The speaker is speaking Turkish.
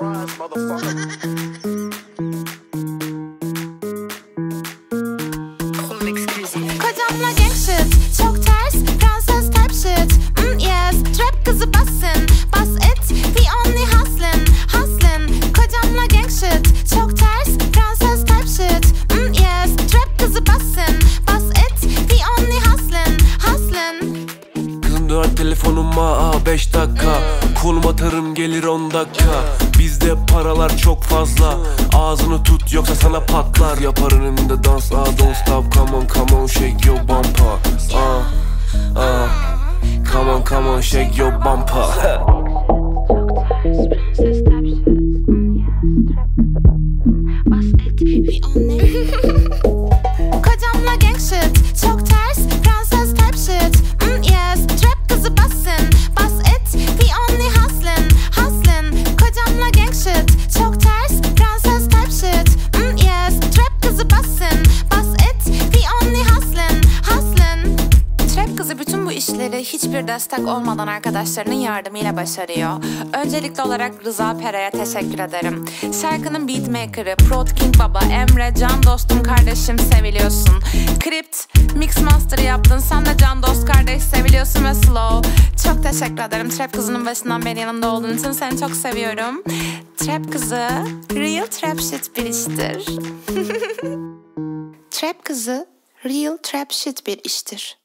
surprise, motherfucker. Kocamla gang shit, çok ters, prenses type shit. Mm yes, trap kızı bassın, bas it, we only hustlin, hustlin. Kocamla gang shit, çok ters, prenses type shit. Mm yes, trap kızı bassın, bas it, we only hustlin, hustlin. Kızım dört telefonuma 5 dakika. Konum atarım gelir 10 dakika. Bizde paralar çok fazla. Ağzını tut yoksa sana patlar. Yapar önünde dans. Ah don't stop. Come on come on shake your bumper. Ah, ah. Come on come on shake your bumper. Kocamla gang shit işleri hiçbir destek olmadan arkadaşlarının yardımıyla başarıyor. Öncelikli olarak Rıza Pera'ya teşekkür ederim. Şarkının beatmaker'ı, Prod King Baba, Emre, can dostum kardeşim seviliyorsun. Crypt, mix master yaptın, sen de can dost kardeş seviliyorsun ve slow. Çok teşekkür ederim Trap kızının başından beri yanında olduğun için seni çok seviyorum. Trap kızı, real trap shit bir iştir. trap kızı, real trap shit bir iştir.